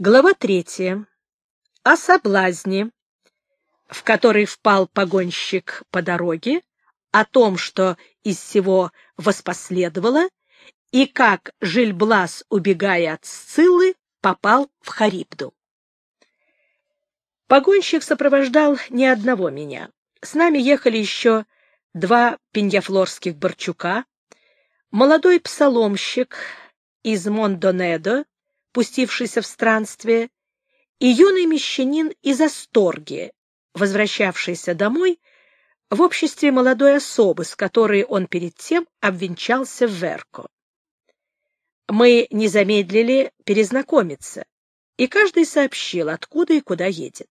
Глава третья. О соблазне, в который впал погонщик по дороге, о том, что из всего воспоследовало, и как Жильблас, убегая от Сциллы, попал в Харибду. Погонщик сопровождал не одного меня. С нами ехали еще два пеньяфлорских борчука, молодой псаломщик из Мондонедо, пустившийся в странствие, и юный мещанин из Асторги, возвращавшийся домой в обществе молодой особы, с которой он перед тем обвенчался в Верко. Мы не замедлили перезнакомиться, и каждый сообщил, откуда и куда едет.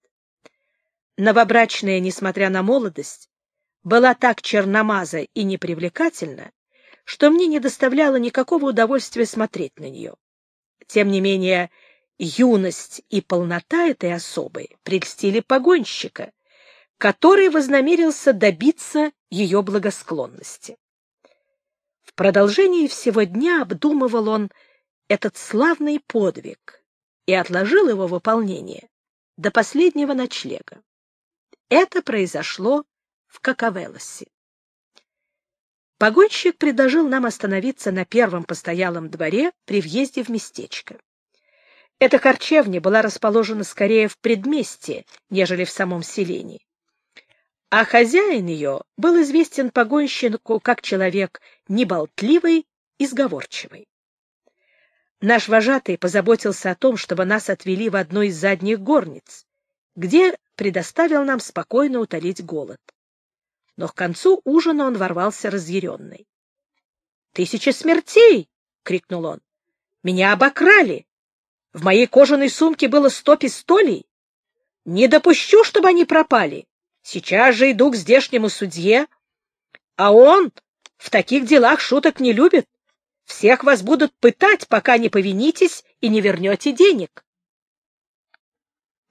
Новобрачная, несмотря на молодость, была так черномаза и непривлекательна, что мне не доставляло никакого удовольствия смотреть на нее. Тем не менее, юность и полнота этой особы прельстили погонщика, который вознамерился добиться ее благосклонности. В продолжении всего дня обдумывал он этот славный подвиг и отложил его выполнение до последнего ночлега. Это произошло в Какавелосе. Погонщик предложил нам остановиться на первом постоялом дворе при въезде в местечко. Эта харчевня была расположена скорее в предместье, нежели в самом селении. А хозяин ее был известен погонщику как человек неболтливый и сговорчивый. Наш вожатый позаботился о том, чтобы нас отвели в одну из задних горниц, где предоставил нам спокойно утолить голод но к концу ужина он ворвался разъяренный. — Тысяча смертей! — крикнул он. — Меня обокрали! В моей кожаной сумке было сто пистолей. Не допущу, чтобы они пропали. Сейчас же иду к здешнему судье. А он в таких делах шуток не любит. Всех вас будут пытать, пока не повинитесь и не вернете денег.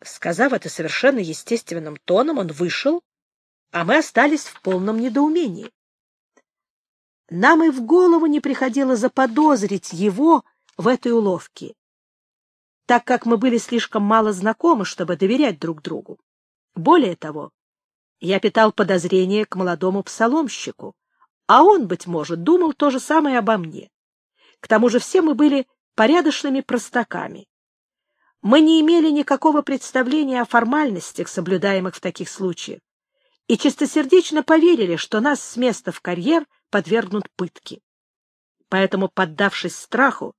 Сказав это совершенно естественным тоном, он вышел а мы остались в полном недоумении. Нам и в голову не приходило заподозрить его в этой уловке, так как мы были слишком мало знакомы, чтобы доверять друг другу. Более того, я питал подозрение к молодому псаломщику, а он, быть может, думал то же самое обо мне. К тому же все мы были порядочными простаками. Мы не имели никакого представления о формальностях, соблюдаемых в таких случаях, и чистосердечно поверили, что нас с места в карьер подвергнут пытке. Поэтому, поддавшись страху,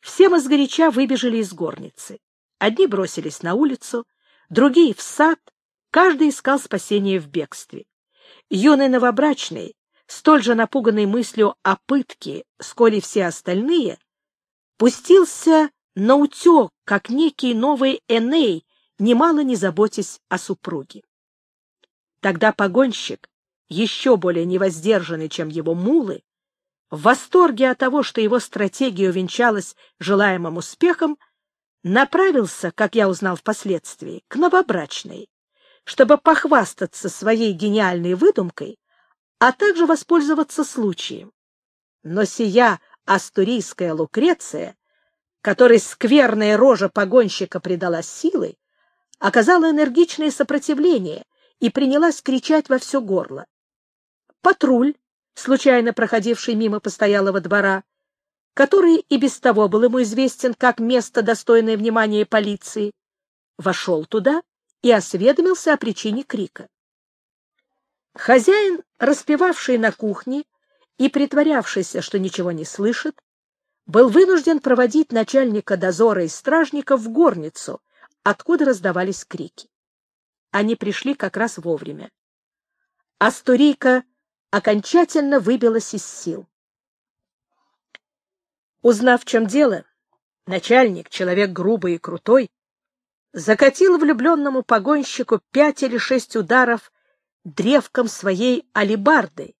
все мы сгоряча выбежали из горницы. Одни бросились на улицу, другие — в сад, каждый искал спасения в бегстве. Юный новобрачный, столь же напуганный мыслью о пытке, сколь и все остальные, пустился на утек, как некий новый Эней, немало не заботясь о супруге. Тогда погонщик, еще более невоздержанный, чем его мулы, в восторге от того, что его стратегия увенчалась желаемым успехом, направился, как я узнал впоследствии, к новобрачной, чтобы похвастаться своей гениальной выдумкой, а также воспользоваться случаем. Но сия астурийская Лукреция, которой скверная рожа погонщика придала силы, оказала энергичное сопротивление — и принялась кричать во все горло. Патруль, случайно проходивший мимо постоялого двора, который и без того был ему известен как место, достойное внимания полиции, вошел туда и осведомился о причине крика. Хозяин, распевавший на кухне и притворявшийся, что ничего не слышит, был вынужден проводить начальника дозора и стражников в горницу, откуда раздавались крики. Они пришли как раз вовремя. Астурийка окончательно выбилась из сил. Узнав, в чем дело, начальник, человек грубый и крутой, закатил влюбленному погонщику пять или шесть ударов древком своей алибарды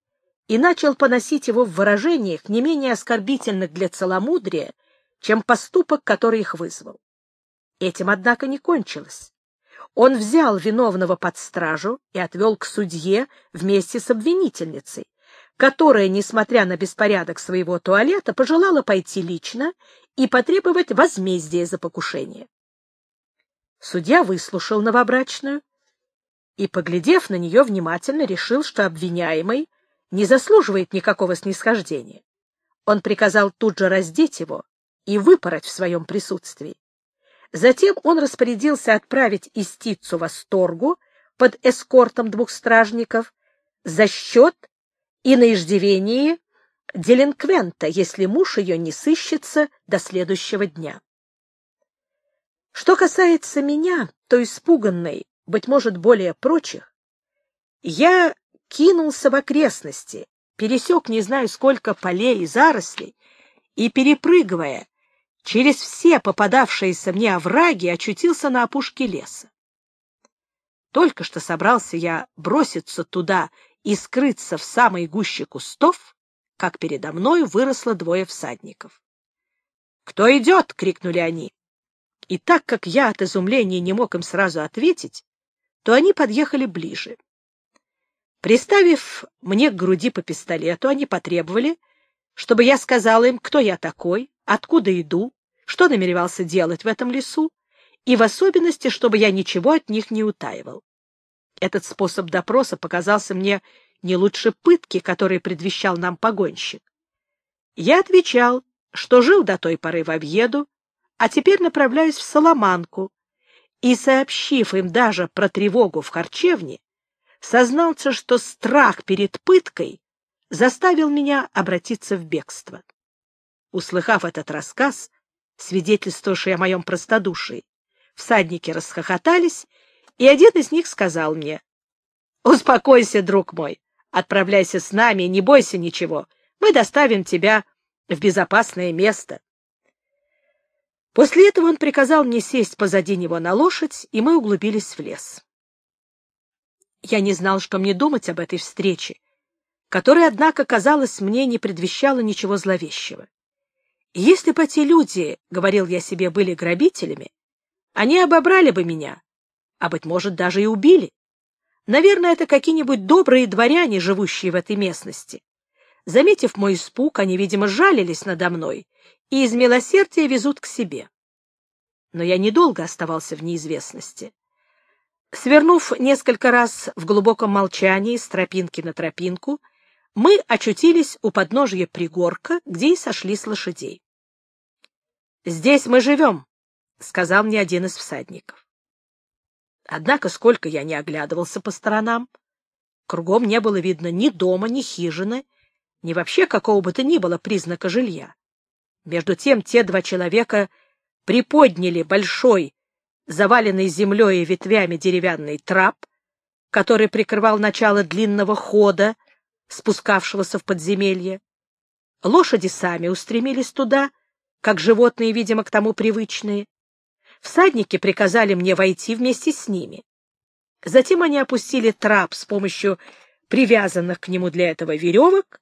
и начал поносить его в выражениях, не менее оскорбительных для целомудрия, чем поступок, который их вызвал. Этим, однако, не кончилось. Он взял виновного под стражу и отвел к судье вместе с обвинительницей, которая, несмотря на беспорядок своего туалета, пожелала пойти лично и потребовать возмездия за покушение. Судья выслушал новобрачную и, поглядев на нее внимательно, решил, что обвиняемый не заслуживает никакого снисхождения. Он приказал тут же раздеть его и выпороть в своем присутствии. Затем он распорядился отправить истицу восторгу под эскортом двух стражников за счет и на иждивении делинквента, если муж ее не сыщется до следующего дня. Что касается меня, то испуганной, быть может, более прочих, я кинулся в окрестности, пересек не знаю сколько полей и зарослей, и, перепрыгивая через все попадавшиеся мне овраги, очутился на опушке леса. Только что собрался я броситься туда и скрыться в самой гуще кустов, как передо мной выросло двое всадников. «Кто идет?» — крикнули они. И так как я от изумления не мог им сразу ответить, то они подъехали ближе. Приставив мне к груди по пистолету, они потребовали, чтобы я сказал им, кто я такой, откуда иду, что намеревался делать в этом лесу, и в особенности, чтобы я ничего от них не утаивал. Этот способ допроса показался мне не лучше пытки, которые предвещал нам погонщик. Я отвечал, что жил до той поры в Овьеду, а теперь направляюсь в Соломанку, и, сообщив им даже про тревогу в харчевне, сознался, что страх перед пыткой заставил меня обратиться в бегство. Услыхав этот рассказ, свидетельствовавший о моем простодушии, всадники расхохотались, и один из них сказал мне, «Успокойся, друг мой, отправляйся с нами, не бойся ничего, мы доставим тебя в безопасное место». После этого он приказал мне сесть позади него на лошадь, и мы углубились в лес. Я не знал, что мне думать об этой встрече, которая, однако, казалось, мне не предвещала ничего зловещего. Если бы эти люди, — говорил я себе, — были грабителями, они обобрали бы меня, а, быть может, даже и убили. Наверное, это какие-нибудь добрые дворяне, живущие в этой местности. Заметив мой испуг, они, видимо, жалились надо мной и из милосердия везут к себе. Но я недолго оставался в неизвестности. Свернув несколько раз в глубоком молчании с тропинки на тропинку, мы очутились у подножия пригорка, где и сошли с лошадей. «Здесь мы живем», — сказал мне один из всадников. Однако, сколько я не оглядывался по сторонам, кругом не было видно ни дома, ни хижины, ни вообще какого бы то ни было признака жилья. Между тем те два человека приподняли большой, заваленный землей и ветвями деревянный трап, который прикрывал начало длинного хода, спускавшегося в подземелье. Лошади сами устремились туда, как животные, видимо, к тому привычные. Всадники приказали мне войти вместе с ними. Затем они опустили трап с помощью привязанных к нему для этого веревок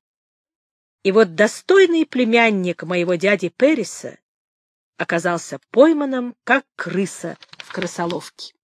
и вот достойный племянник моего дяди Периса оказался пойманным, как крыса в крысоловке.